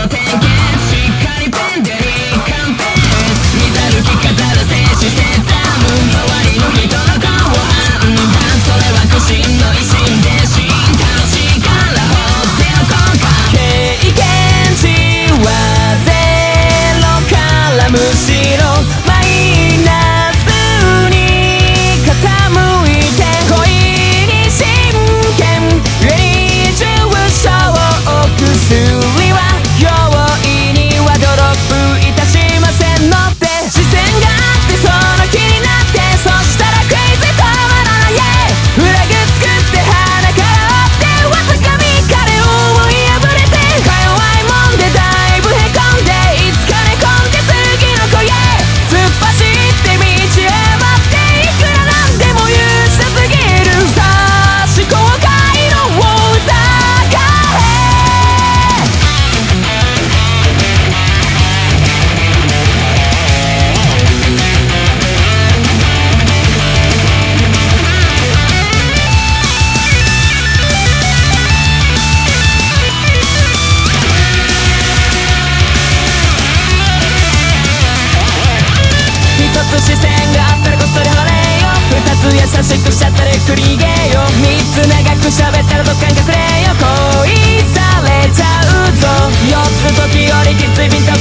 okay. 優しくシゃったルくりげよ三つ長く喋ったらどっかに隠れよ恋されちゃうぞ。4つ時よりきついビンタ